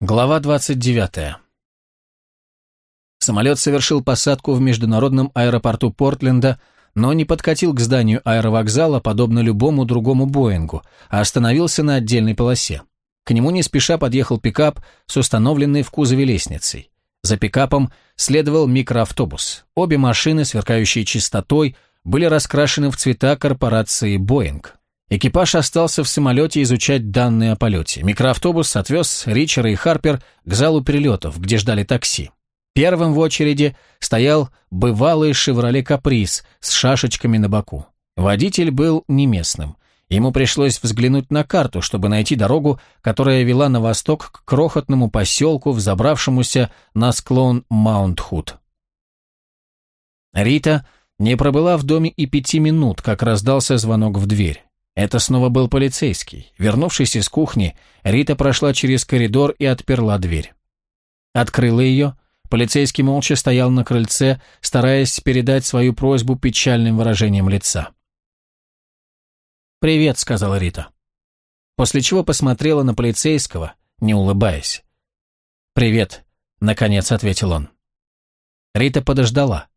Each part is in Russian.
Глава 29. Самолет совершил посадку в международном аэропорту Портленда, но не подкатил к зданию аэровокзала, подобно любому другому Боингу, а остановился на отдельной полосе. К нему не спеша подъехал пикап с установленной в кузове лестницей. За пикапом следовал микроавтобус. Обе машины, сверкающие чистотой, были раскрашены в цвета корпорации «Боинг». Экипаж остался в самолете изучать данные о полете. Микроавтобус отвез Ричера и Харпер к залу перелетов, где ждали такси. Первым в очереди стоял бывалый «Шевроле Каприз» с шашечками на боку. Водитель был не местным. Ему пришлось взглянуть на карту, чтобы найти дорогу, которая вела на восток к крохотному поселку, взобравшемуся на склон Маунт-Худ. Рита не пробыла в доме и пяти минут, как раздался звонок в дверь. Это снова был полицейский. Вернувшись из кухни, Рита прошла через коридор и отперла дверь. Открыла ее. Полицейский молча стоял на крыльце, стараясь передать свою просьбу печальным выражением лица. «Привет», — сказала Рита. После чего посмотрела на полицейского, не улыбаясь. «Привет», — наконец ответил он. Рита подождала.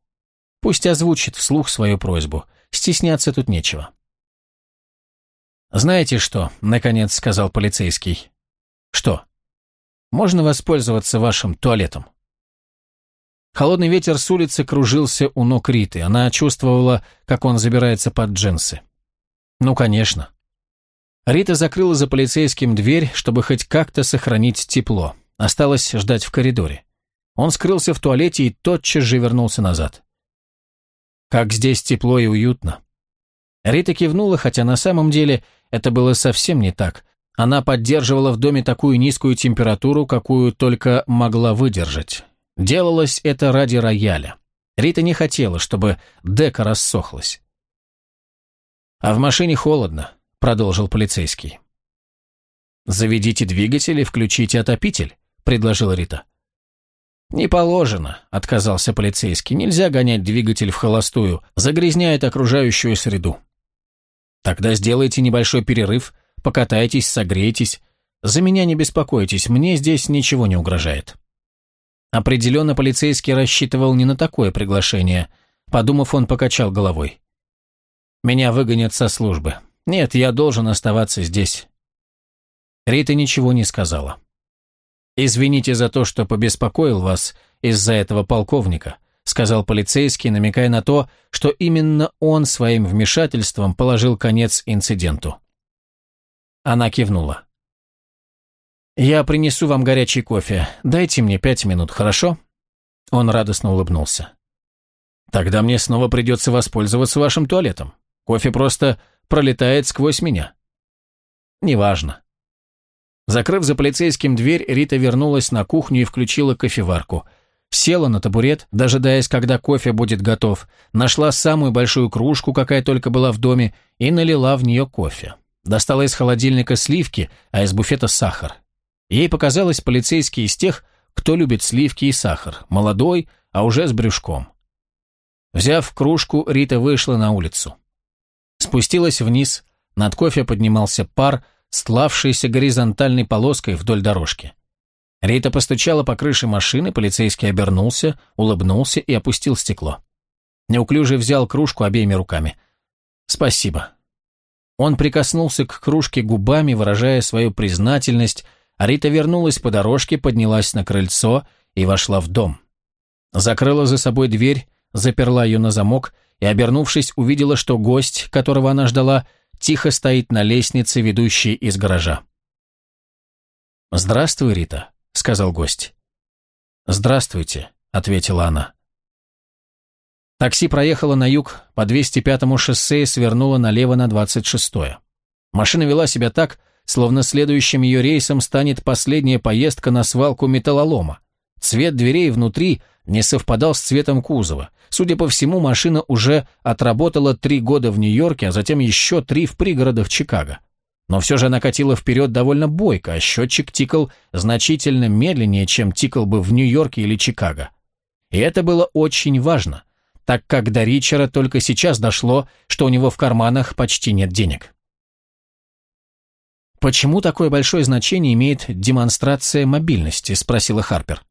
Пусть озвучит вслух свою просьбу, стесняться тут нечего. «Знаете что?» — наконец сказал полицейский. «Что? Можно воспользоваться вашим туалетом?» Холодный ветер с улицы кружился у ног Риты. Она чувствовала, как он забирается под джинсы. «Ну, конечно». Рита закрыла за полицейским дверь, чтобы хоть как-то сохранить тепло. Осталось ждать в коридоре. Он скрылся в туалете и тотчас же вернулся назад. «Как здесь тепло и уютно». Рита кивнула, хотя на самом деле это было совсем не так. Она поддерживала в доме такую низкую температуру, какую только могла выдержать. Делалось это ради рояля. Рита не хотела, чтобы дека рассохлась. «А в машине холодно», — продолжил полицейский. «Заведите двигатель и включите отопитель», — предложила Рита. «Не положено», — отказался полицейский. «Нельзя гонять двигатель в холостую, загрязняет окружающую среду». Тогда сделайте небольшой перерыв, покатайтесь, согрейтесь. За меня не беспокойтесь, мне здесь ничего не угрожает. Определенно полицейский рассчитывал не на такое приглашение. Подумав, он покачал головой. Меня выгонят со службы. Нет, я должен оставаться здесь. Рита ничего не сказала. «Извините за то, что побеспокоил вас из-за этого полковника», сказал полицейский, намекая на то, что именно он своим вмешательством положил конец инциденту. Она кивнула. «Я принесу вам горячий кофе. Дайте мне пять минут, хорошо?» Он радостно улыбнулся. «Тогда мне снова придется воспользоваться вашим туалетом. Кофе просто пролетает сквозь меня». «Неважно». Закрыв за полицейским дверь, Рита вернулась на кухню и включила кофеварку – Села на табурет, дожидаясь, когда кофе будет готов, нашла самую большую кружку, какая только была в доме, и налила в нее кофе. Достала из холодильника сливки, а из буфета сахар. Ей показалось полицейский из тех, кто любит сливки и сахар, молодой, а уже с брюшком. Взяв кружку, Рита вышла на улицу. Спустилась вниз, над кофе поднимался пар, стлавшийся горизонтальной полоской вдоль дорожки. Рита постучала по крыше машины, полицейский обернулся, улыбнулся и опустил стекло. Неуклюже взял кружку обеими руками. «Спасибо». Он прикоснулся к кружке губами, выражая свою признательность, а Рита вернулась по дорожке, поднялась на крыльцо и вошла в дом. Закрыла за собой дверь, заперла ее на замок и, обернувшись, увидела, что гость, которого она ждала, тихо стоит на лестнице, ведущей из гаража. «Здравствуй, Рита», — сказал гость. «Здравствуйте», — ответила она. Такси проехало на юг по 205-му шоссе и свернуло налево на 26-е. Машина вела себя так, словно следующим ее рейсом станет последняя поездка на свалку металлолома. Цвет дверей внутри не совпадал с цветом кузова. Судя по всему, машина уже отработала три года в Нью-Йорке, а затем еще три в пригородах Чикаго. Но все же она вперед довольно бойко, а счетчик тикал значительно медленнее, чем тикал бы в Нью-Йорке или Чикаго. И это было очень важно, так как до Ричера только сейчас дошло, что у него в карманах почти нет денег. «Почему такое большое значение имеет демонстрация мобильности?» – спросила Харпер.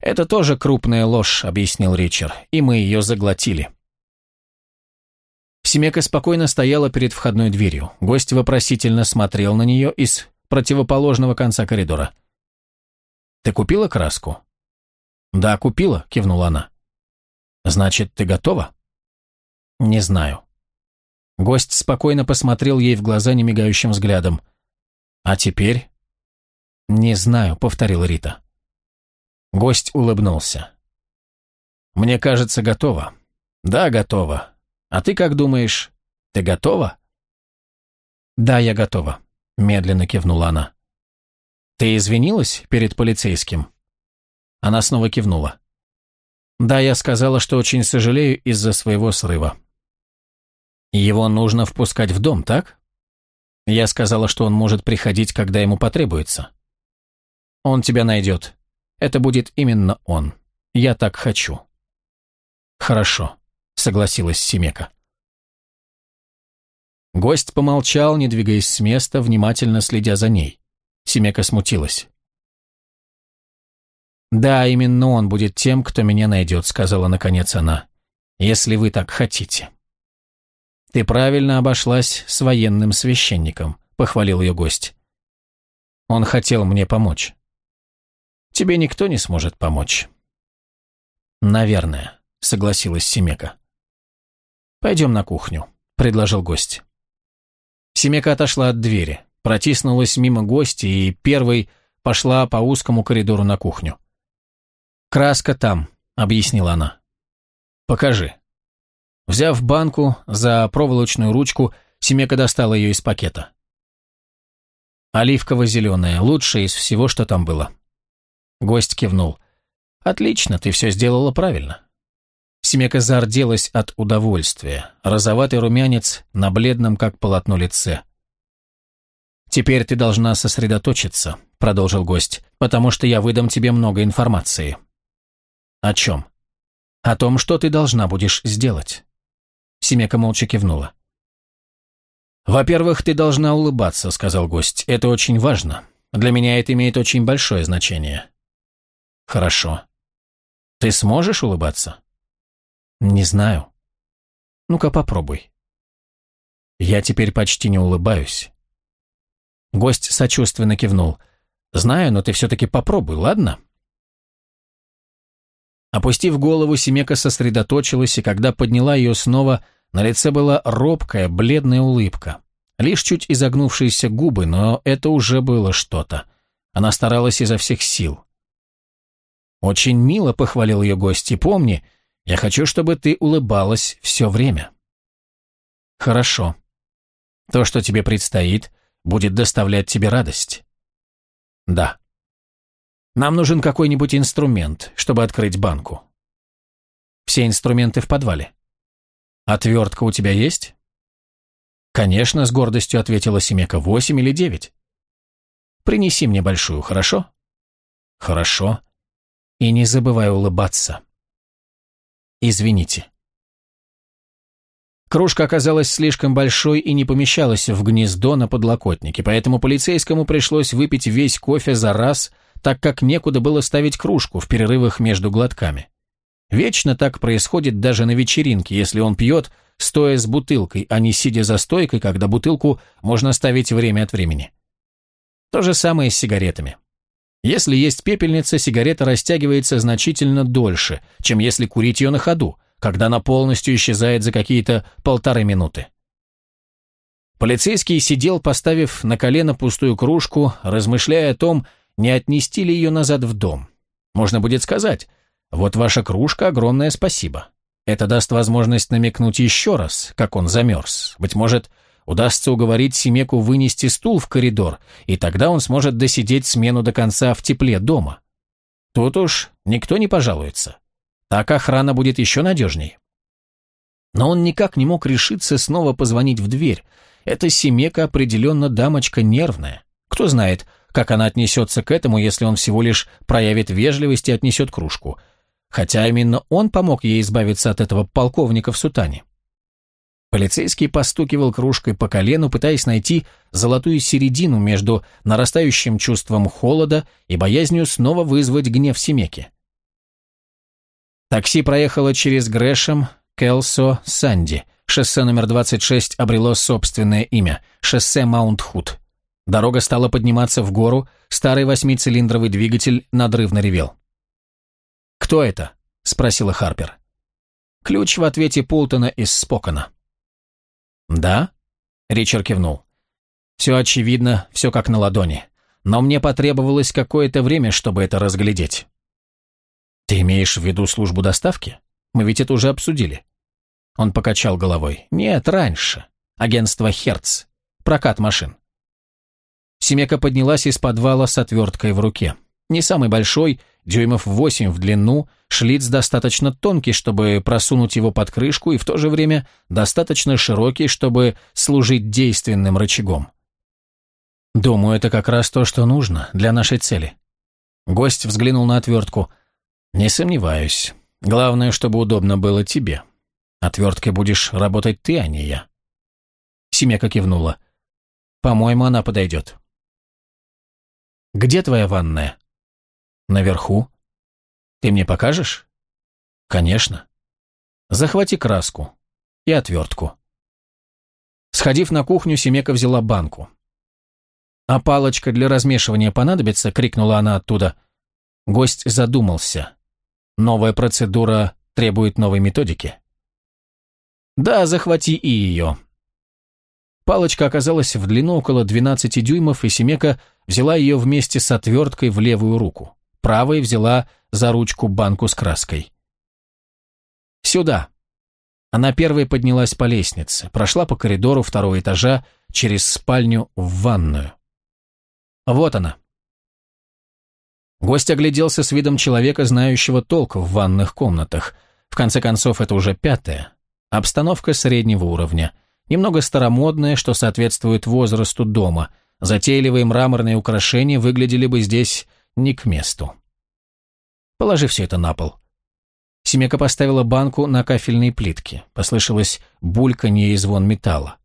«Это тоже крупная ложь», – объяснил Ричард, – «и мы ее заглотили». Семека спокойно стояла перед входной дверью. Гость вопросительно смотрел на нее из противоположного конца коридора. «Ты купила краску?» «Да, купила», – кивнула она. «Значит, ты готова?» «Не знаю». Гость спокойно посмотрел ей в глаза немигающим взглядом. «А теперь?» «Не знаю», — повторила Рита. Гость улыбнулся. «Мне кажется, готова». «Да, готова. А ты как думаешь, ты готова?» «Да, я готова», — медленно кивнула она. «Ты извинилась перед полицейским?» Она снова кивнула. «Да, я сказала, что очень сожалею из-за своего срыва». «Его нужно впускать в дом, так?» Я сказала, что он может приходить, когда ему потребуется. «Он тебя найдет. Это будет именно он. Я так хочу». «Хорошо», — согласилась Семека. Гость помолчал, не двигаясь с места, внимательно следя за ней. Семека смутилась. «Да, именно он будет тем, кто меня найдет», — сказала наконец она. «Если вы так хотите». «Ты правильно обошлась с военным священником», — похвалил ее гость. «Он хотел мне помочь». «Тебе никто не сможет помочь». «Наверное», — согласилась Семека. «Пойдем на кухню», — предложил гость. Семека отошла от двери, протиснулась мимо гостя и первой пошла по узкому коридору на кухню. «Краска там», — объяснила она. «Покажи». Взяв банку за проволочную ручку, Семека достала ее из пакета. «Оливково-зеленая, лучшая из всего, что там было». Гость кивнул. «Отлично, ты все сделала правильно». Семека зарделась от удовольствия. Розоватый румянец на бледном, как полотно, лице. «Теперь ты должна сосредоточиться», — продолжил гость, «потому что я выдам тебе много информации». «О чем?» «О том, что ты должна будешь сделать». Семека молча кивнула. «Во-первых, ты должна улыбаться», — сказал гость. «Это очень важно. Для меня это имеет очень большое значение». «Хорошо. Ты сможешь улыбаться?» «Не знаю». «Ну-ка попробуй». «Я теперь почти не улыбаюсь». Гость сочувственно кивнул. «Знаю, но ты все-таки попробуй, ладно?» Опустив голову, Семека сосредоточилась, и когда подняла ее снова, на лице была робкая, бледная улыбка. Лишь чуть изогнувшиеся губы, но это уже было что-то. Она старалась изо всех сил. «Очень мило», — похвалил ее гость, — «и помни, я хочу, чтобы ты улыбалась все время». «Хорошо. То, что тебе предстоит, будет доставлять тебе радость». «Да». Нам нужен какой-нибудь инструмент, чтобы открыть банку. Все инструменты в подвале. Отвертка у тебя есть? Конечно, с гордостью ответила Семека. Восемь или девять. Принеси мне большую, хорошо? Хорошо. И не забывай улыбаться. Извините. Кружка оказалась слишком большой и не помещалась в гнездо на подлокотнике, поэтому полицейскому пришлось выпить весь кофе за раз – так как некуда было ставить кружку в перерывах между глотками. Вечно так происходит даже на вечеринке, если он пьет, стоя с бутылкой, а не сидя за стойкой, когда бутылку можно ставить время от времени. То же самое с сигаретами. Если есть пепельница, сигарета растягивается значительно дольше, чем если курить ее на ходу, когда она полностью исчезает за какие-то полторы минуты. Полицейский сидел, поставив на колено пустую кружку, размышляя о том, не отнести ли ее назад в дом. Можно будет сказать, вот ваша кружка, огромное спасибо. Это даст возможность намекнуть еще раз, как он замерз. Быть может, удастся уговорить Семеку вынести стул в коридор, и тогда он сможет досидеть смену до конца в тепле дома. Тут уж никто не пожалуется. Так охрана будет еще надежнее. Но он никак не мог решиться снова позвонить в дверь. Эта Семека определенно дамочка нервная. Кто знает, как она отнесется к этому, если он всего лишь проявит вежливость и отнесет кружку. Хотя именно он помог ей избавиться от этого полковника в сутане. Полицейский постукивал кружкой по колену, пытаясь найти золотую середину между нарастающим чувством холода и боязнью снова вызвать гнев Семеки. Такси проехало через Грэшем, Келсо, Санди. Шоссе номер 26 обрело собственное имя – шоссе Маунт-Худ. Дорога стала подниматься в гору, старый восьмицилиндровый двигатель надрывно ревел. «Кто это?» – спросила Харпер. Ключ в ответе Пултона из Спокона. «Да?» – Ричард кивнул. «Все очевидно, все как на ладони. Но мне потребовалось какое-то время, чтобы это разглядеть». «Ты имеешь в виду службу доставки? Мы ведь это уже обсудили». Он покачал головой. «Нет, раньше. Агентство «Херц». Прокат машин». Семека поднялась из подвала с отверткой в руке. Не самый большой, дюймов восемь в длину, шлиц достаточно тонкий, чтобы просунуть его под крышку, и в то же время достаточно широкий, чтобы служить действенным рычагом. «Думаю, это как раз то, что нужно для нашей цели». Гость взглянул на отвертку. «Не сомневаюсь. Главное, чтобы удобно было тебе. Отверткой будешь работать ты, а не я». Семека кивнула. «По-моему, она подойдет». «Где твоя ванная?» Наверху. Ты мне покажешь? Конечно. Захвати краску и отвертку. Сходив на кухню, Семека взяла банку. «А палочка для размешивания понадобится?» — крикнула она оттуда. Гость задумался. «Новая процедура требует новой методики?» «Да, захвати и ее». Палочка оказалась в длину около 12 дюймов, и Семека взяла ее вместе с отверткой в левую руку правой взяла за ручку банку с краской. «Сюда!» Она первой поднялась по лестнице, прошла по коридору второго этажа через спальню в ванную. Вот она. Гость огляделся с видом человека, знающего толк в ванных комнатах. В конце концов, это уже пятая. Обстановка среднего уровня. Немного старомодная, что соответствует возрасту дома. Затейливые мраморные украшения выглядели бы здесь не к месту. Положи все это на пол. Семека поставила банку на кафельные плитки. Послышалось бульканье и звон металла.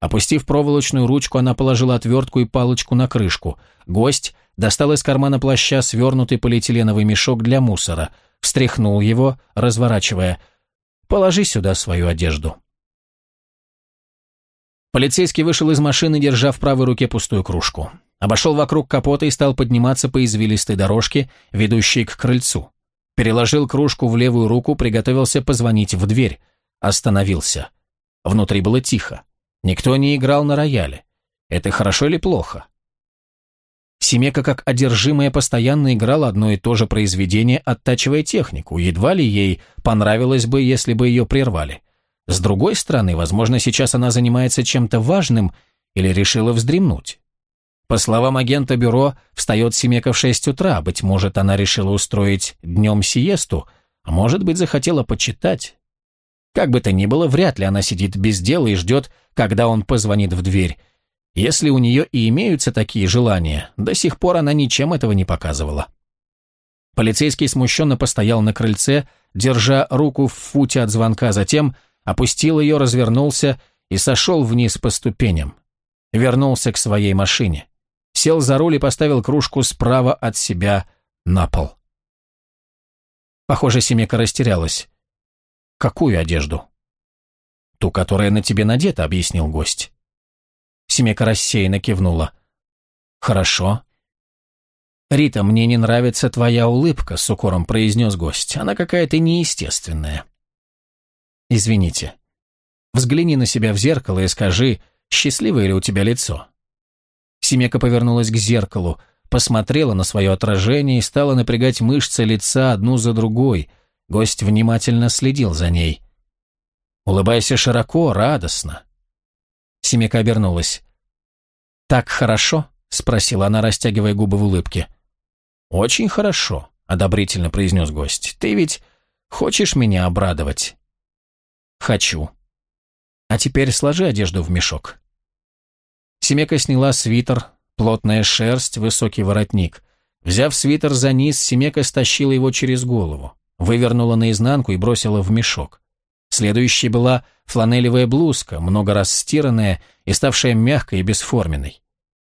Опустив проволочную ручку, она положила отвертку и палочку на крышку. Гость достал из кармана плаща свернутый полиэтиленовый мешок для мусора, встряхнул его, разворачивая. «Положи сюда свою одежду». Полицейский вышел из машины, держа в правой руке пустую кружку. Обошел вокруг капота и стал подниматься по извилистой дорожке, ведущей к крыльцу. Переложил кружку в левую руку, приготовился позвонить в дверь. Остановился. Внутри было тихо. Никто не играл на рояле. Это хорошо или плохо? Семека, как одержимая, постоянно играла одно и то же произведение, оттачивая технику. Едва ли ей понравилось бы, если бы ее прервали. С другой стороны, возможно, сейчас она занимается чем-то важным или решила вздремнуть. По словам агента бюро, встает Семека в 6 утра, быть может, она решила устроить днем сиесту, а может быть, захотела почитать. Как бы то ни было, вряд ли она сидит без дела и ждет, когда он позвонит в дверь. Если у нее и имеются такие желания, до сих пор она ничем этого не показывала. Полицейский смущенно постоял на крыльце, держа руку в футе от звонка, затем опустил ее, развернулся и сошел вниз по ступеням. Вернулся к своей машине сел за руль и поставил кружку справа от себя на пол. Похоже, Семека растерялась. «Какую одежду?» «Ту, которая на тебе надета», — объяснил гость. Семека рассеянно кивнула. «Хорошо». «Рита, мне не нравится твоя улыбка», — с укором произнес гость. «Она какая-то неестественная». «Извините. Взгляни на себя в зеркало и скажи, счастливое ли у тебя лицо. Семека повернулась к зеркалу, посмотрела на свое отражение и стала напрягать мышцы лица одну за другой. Гость внимательно следил за ней. «Улыбайся широко, радостно». Семека обернулась. «Так хорошо?» — спросила она, растягивая губы в улыбке. «Очень хорошо», — одобрительно произнес гость. «Ты ведь хочешь меня обрадовать?» «Хочу». «А теперь сложи одежду в мешок». Семека сняла свитер, плотная шерсть, высокий воротник. Взяв свитер за низ, Семека стащила его через голову, вывернула наизнанку и бросила в мешок. Следующей была фланелевая блузка, много раз стиранная и ставшая мягкой и бесформенной.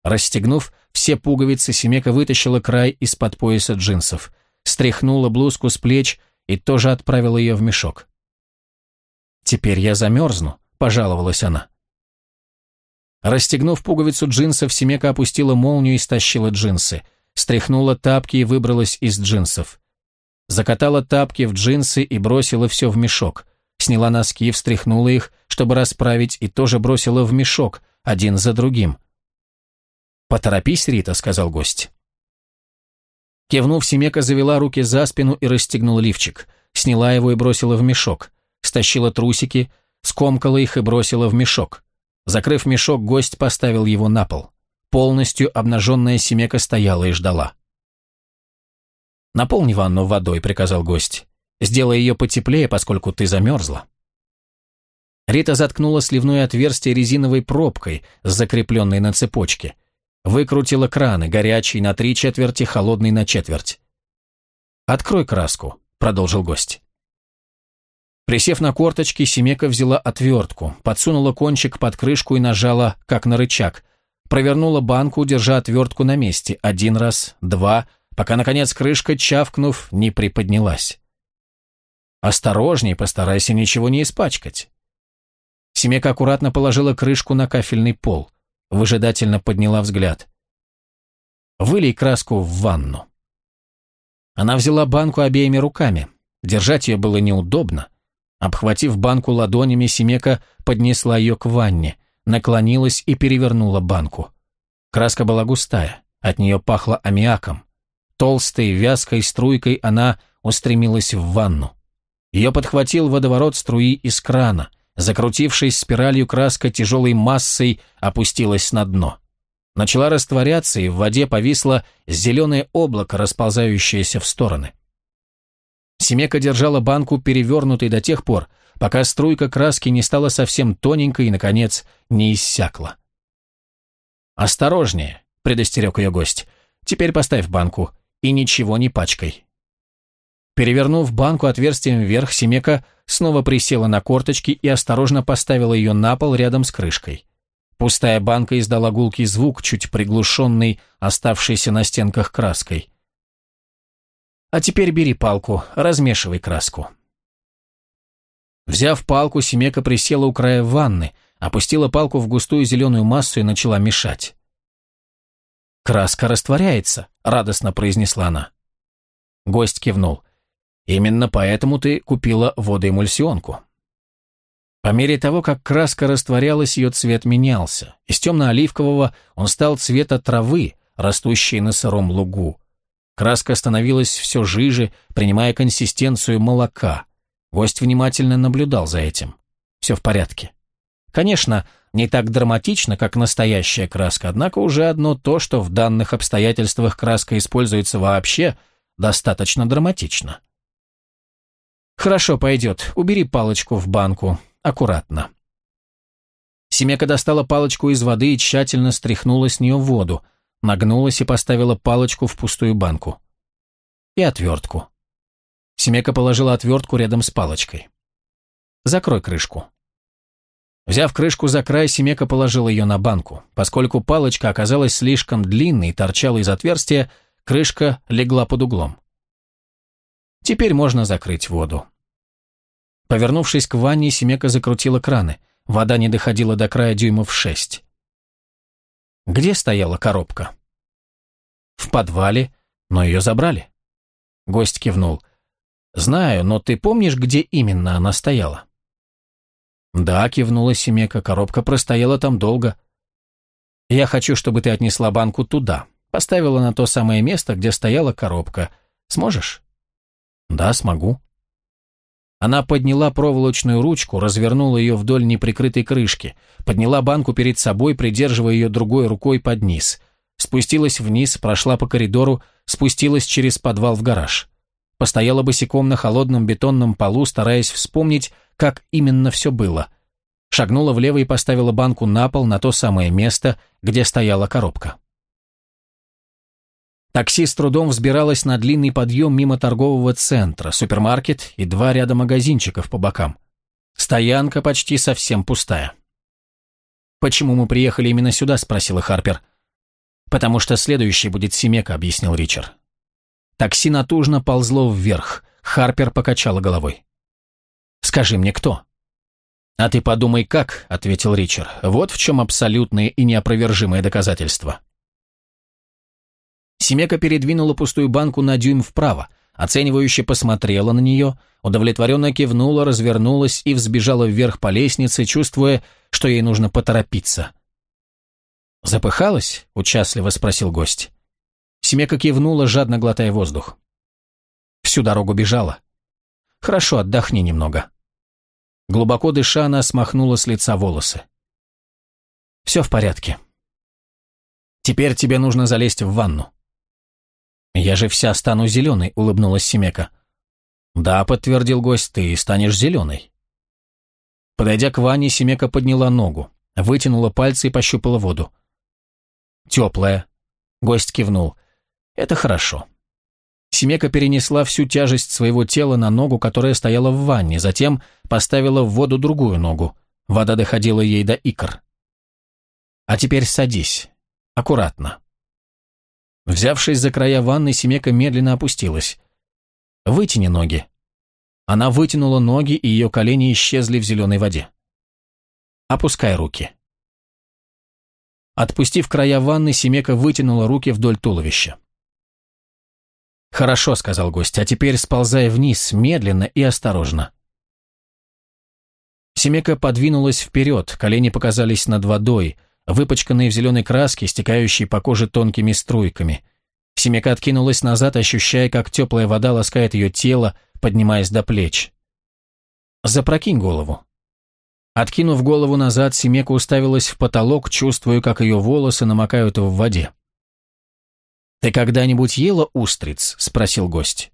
Расстегнув все пуговицы, Семека вытащила край из-под пояса джинсов, стряхнула блузку с плеч и тоже отправила ее в мешок. «Теперь я замерзну», — пожаловалась она. Расстегнув пуговицу джинсов, Семека опустила молнию и стащила джинсы, стряхнула тапки и выбралась из джинсов. Закатала тапки в джинсы и бросила все в мешок. Сняла носки, встряхнула их, чтобы расправить, и тоже бросила в мешок, один за другим. «Поторопись, Рита», — сказал гость. Кивнув, Семека завела руки за спину и расстегнула лифчик. Сняла его и бросила в мешок. Стащила трусики, скомкала их и бросила в мешок. Закрыв мешок, гость поставил его на пол. Полностью обнаженная Семека стояла и ждала. «Наполни ванну водой», — приказал гость. «Сделай ее потеплее, поскольку ты замерзла». Рита заткнула сливное отверстие резиновой пробкой, закрепленной на цепочке. Выкрутила краны, горячий на три четверти, холодный на четверть. «Открой краску», — продолжил гость. Присев на корточки, Семека взяла отвертку, подсунула кончик под крышку и нажала, как на рычаг. Провернула банку, держа отвертку на месте. Один раз, два, пока, наконец, крышка, чавкнув, не приподнялась. «Осторожней, постарайся ничего не испачкать». Семека аккуратно положила крышку на кафельный пол выжидательно подняла взгляд. «Вылей краску в ванну». Она взяла банку обеими руками. Держать ее было неудобно. Обхватив банку ладонями, Семека поднесла ее к ванне, наклонилась и перевернула банку. Краска была густая, от нее пахло аммиаком. Толстой, вязкой струйкой она устремилась в ванну. Ее подхватил водоворот струи из крана, Закрутившись спиралью, краска тяжелой массой опустилась на дно. Начала растворяться, и в воде повисло зеленое облако, расползающееся в стороны. Семека держала банку перевернутой до тех пор, пока струйка краски не стала совсем тоненькой и, наконец, не иссякла. «Осторожнее», — предостерег ее гость. «Теперь поставь банку и ничего не пачкай». Перевернув банку отверстием вверх, Семека снова присела на корточки и осторожно поставила ее на пол рядом с крышкой. Пустая банка издала гулкий звук, чуть приглушенный, оставшийся на стенках краской. «А теперь бери палку, размешивай краску». Взяв палку, Семека присела у края ванны, опустила палку в густую зеленую массу и начала мешать. «Краска растворяется», — радостно произнесла она. Гость кивнул. Именно поэтому ты купила водоэмульсионку. По мере того, как краска растворялась, ее цвет менялся. Из темно-оливкового он стал цвета травы, растущей на сыром лугу. Краска становилась все жиже, принимая консистенцию молока. Гость внимательно наблюдал за этим. Все в порядке. Конечно, не так драматично, как настоящая краска, однако уже одно то, что в данных обстоятельствах краска используется вообще, достаточно драматично. «Хорошо, пойдет. Убери палочку в банку. Аккуратно». Семека достала палочку из воды и тщательно стряхнула с нее воду, нагнулась и поставила палочку в пустую банку. И отвертку. Семека положила отвертку рядом с палочкой. «Закрой крышку». Взяв крышку за край, Семека положила ее на банку. Поскольку палочка оказалась слишком длинной и торчала из отверстия, крышка легла под углом. Теперь можно закрыть воду. Повернувшись к ванне, Семека закрутила краны. Вода не доходила до края дюймов шесть. Где стояла коробка? В подвале, но ее забрали. Гость кивнул. «Знаю, но ты помнишь, где именно она стояла?» «Да», — кивнула Семека, — «коробка простояла там долго». «Я хочу, чтобы ты отнесла банку туда, поставила на то самое место, где стояла коробка. Сможешь?» «Да, смогу». Она подняла проволочную ручку, развернула ее вдоль неприкрытой крышки, подняла банку перед собой, придерживая ее другой рукой под низ. Спустилась вниз, прошла по коридору, спустилась через подвал в гараж. Постояла босиком на холодном бетонном полу, стараясь вспомнить, как именно все было. Шагнула влево и поставила банку на пол на то самое место, где стояла коробка. Такси с трудом взбиралось на длинный подъем мимо торгового центра, супермаркет и два ряда магазинчиков по бокам. Стоянка почти совсем пустая. «Почему мы приехали именно сюда?» – спросила Харпер. «Потому что следующий будет Семека», – объяснил Ричард. Такси натужно ползло вверх. Харпер покачала головой. «Скажи мне, кто?» «А ты подумай, как», — ответил Ричард. «Вот в чем абсолютное и неопровержимое доказательство». Семека передвинула пустую банку на дюйм вправо, оценивающе посмотрела на нее, удовлетворенно кивнула, развернулась и взбежала вверх по лестнице, чувствуя, что ей нужно поторопиться. «Запыхалась?» — участливо спросил гость. Семека кивнула, жадно глотая воздух. Всю дорогу бежала. «Хорошо, отдохни немного». Глубоко дыша, она смахнула с лица волосы. «Все в порядке. Теперь тебе нужно залезть в ванну». «Я же вся стану зеленой», — улыбнулась Семека. «Да», — подтвердил гость, — «ты станешь зеленой». Подойдя к ванне, Семека подняла ногу, вытянула пальцы и пощупала воду. «Теплая», — гость кивнул. «Это хорошо». Семека перенесла всю тяжесть своего тела на ногу, которая стояла в ванне, затем поставила в воду другую ногу. Вода доходила ей до икр. «А теперь садись. Аккуратно». Взявшись за края ванны, Семека медленно опустилась. «Вытяни ноги». Она вытянула ноги, и ее колени исчезли в зеленой воде. «Опускай руки». Отпустив края ванны, Семека вытянула руки вдоль туловища. «Хорошо», — сказал гость, — «а теперь сползай вниз, медленно и осторожно». Семека подвинулась вперед, колени показались над водой, выпачканные в зеленой краске, стекающей по коже тонкими струйками. Семека откинулась назад, ощущая, как теплая вода ласкает ее тело, поднимаясь до плеч. «Запрокинь голову». Откинув голову назад, Семека уставилась в потолок, чувствуя, как ее волосы намокают в воде. «Ты когда-нибудь ела устриц?» – спросил гость.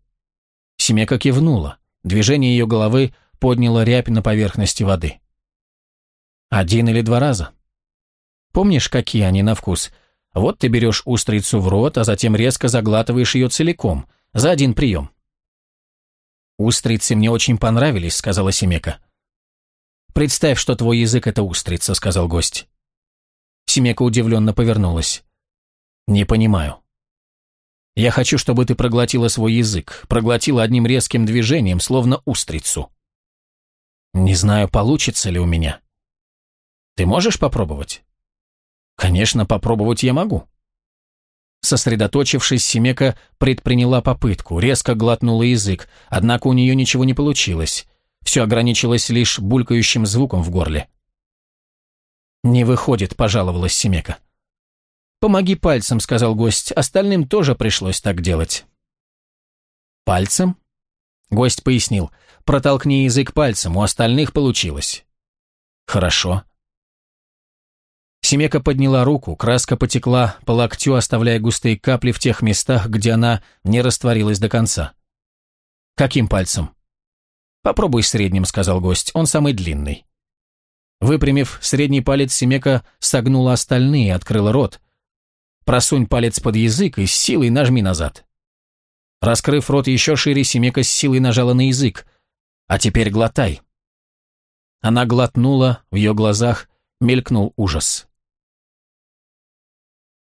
Семека кивнула. Движение ее головы подняло рябь на поверхности воды. «Один или два раза?» «Помнишь, какие они на вкус? Вот ты берешь устрицу в рот, а затем резко заглатываешь ее целиком, за один прием». «Устрицы мне очень понравились», — сказала Семека. «Представь, что твой язык — это устрица», — сказал гость. Семека удивленно повернулась. «Не понимаю». Я хочу, чтобы ты проглотила свой язык, проглотила одним резким движением, словно устрицу. Не знаю, получится ли у меня. Ты можешь попробовать? Конечно, попробовать я могу. Сосредоточившись, Семека предприняла попытку, резко глотнула язык, однако у нее ничего не получилось. Все ограничилось лишь булькающим звуком в горле. «Не выходит», — пожаловалась Семека. «Помоги пальцем», — сказал гость, — «остальным тоже пришлось так делать». «Пальцем?» Гость пояснил. «Протолкни язык пальцем, у остальных получилось». «Хорошо». Семека подняла руку, краска потекла по локтю, оставляя густые капли в тех местах, где она не растворилась до конца. «Каким пальцем?» «Попробуй средним», — сказал гость, — «он самый длинный». Выпрямив средний палец, Семека согнула остальные и открыла рот. Просунь палец под язык и с силой нажми назад. Раскрыв рот еще шире, Семека с силой нажала на язык. А теперь глотай. Она глотнула, в ее глазах мелькнул ужас.